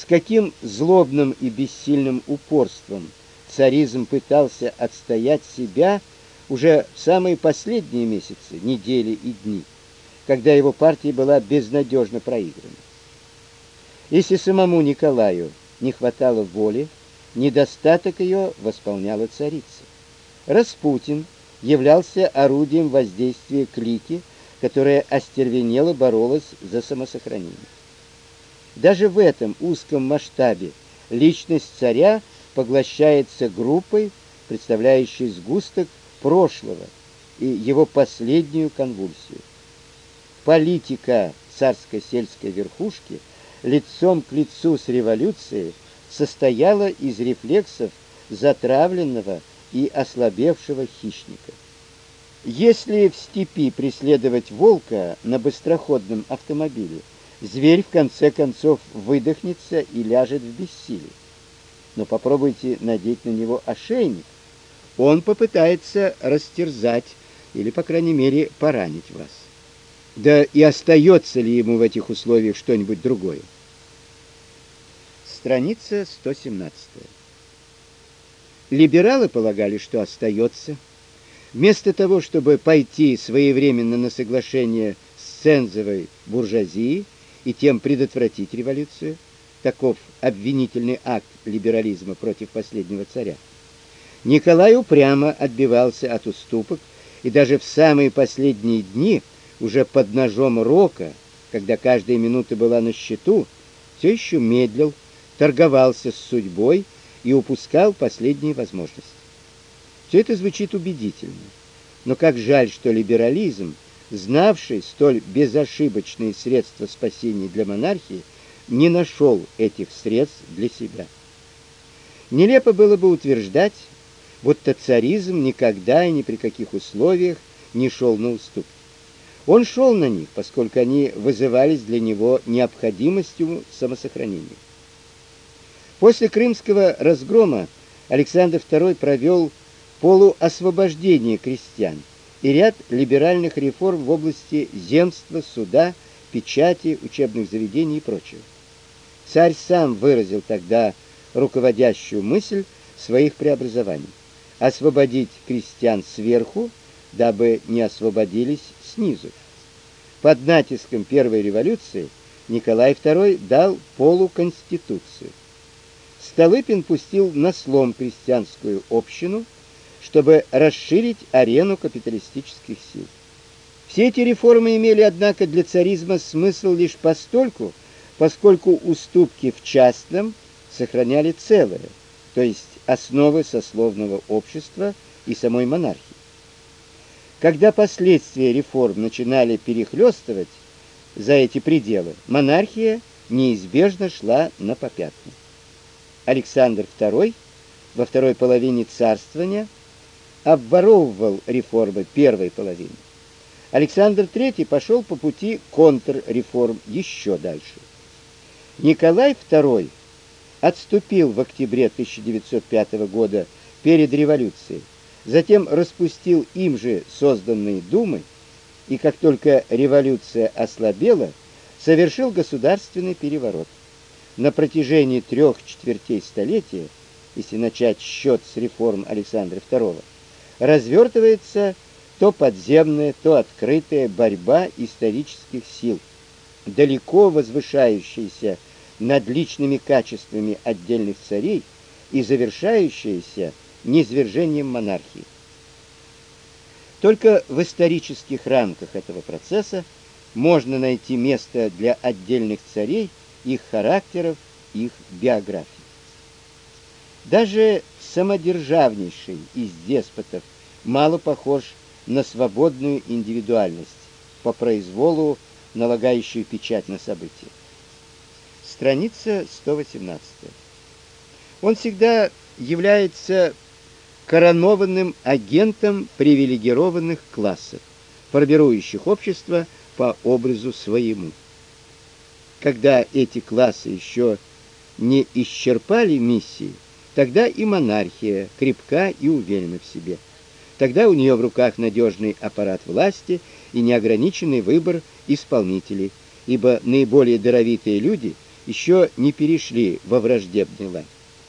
С каким злобным и бессильным упорством царизм пытался отстоять себя уже в самые последние месяцы, недели и дни, когда его партия была безнадежно проиграна. Если самому Николаю не хватало воли, недостаток ее восполняла царица. Распутин являлся орудием воздействия клики, которая остервенело боролась за самосохранение. Даже в этом узком масштабе личность царя поглощается группой, представляющей сгусток прошлого и его последнюю конвульсию. Политика царско-сельской верхушки лицом к лицу с революцией состояла из рефлексов затравленного и ослабевшего хищника. Если в степи преследовать волка на быстроходном автомобиле, зверь в конце концов выдохнется и ляжет в бессилие. Но попробуйте надеть на него ошейник. Он попытается растерзать или, по крайней мере, поранить вас. Да и остается ли ему в этих условиях что-нибудь другое? Страница 117. Либералы полагали, что остается. Вместо того, чтобы пойти своевременно на соглашение с цензовой буржуазией и тем предотвратить революцию, таков обвинительный акт либерализма против последнего царя. Николай упрямо отбивался от уступок и даже в самые последние дни, уже под ножом рока, когда каждая минута была на счету, все еще медлил, торговался с судьбой и упускал последние возможности. Все это звучит убедительно. Но как жаль, что либерализм, знавший столь безошибочные средства спасения для монархии, не нашел этих средств для себя. Нелепо было бы утверждать, будто царизм никогда и ни при каких условиях не шел на уступки. Он шел на них, поскольку они вызывались для него необходимостью самосохранения. После крымского разгрома Александр II провел полуосвобождение крестьян и ряд либеральных реформ в области земства, суда, печати, учебных заведений и прочего. Царь сам выразил тогда руководящую мысль своих преобразований освободить крестьян сверху, дабы не освободились снизу. Под натиском первой революции Николай II дал полуконституцию. Столыпин пустил на слом крестьянскую общину, чтобы расширить арену капиталистических сил. Все эти реформы имели, однако, для царизма смысл лишь постольку, поскольку уступки в частном сохраняли целое, то есть основы сословного общества и самой монархии. Когда последствия реформ начинали перехлёстывать за эти пределы, монархия неизбежно шла на попятную. Александр II во второй половине царствования обворовывал реформы первой половины. Александр III пошел по пути контрреформ еще дальше. Николай II отступил в октябре 1905 года перед революцией, затем распустил им же созданные думы и как только революция ослабела, совершил государственный переворот на протяжении трех четвертей столетия, если начать счет с реформ Александра II, развертывается то подземная, то открытая борьба исторических сил, далеко возвышающаяся над личными качествами отдельных царей и завершающаяся низвержением монархии. Только в исторических рамках этого процесса можно найти место для отдельных царей их характеров, их биографий. Даже самодержавнейший из деспотов мало похож на свободную индивидуальность, по произволу налагающую печать на события. Страница 118. Он всегда является коронованным агентом привилегированных классов, формирующих общество по образу своему когда эти классы еще не исчерпали миссии, тогда и монархия крепка и уверена в себе. Тогда у нее в руках надежный аппарат власти и неограниченный выбор исполнителей, ибо наиболее даровитые люди еще не перешли во враждебный лад.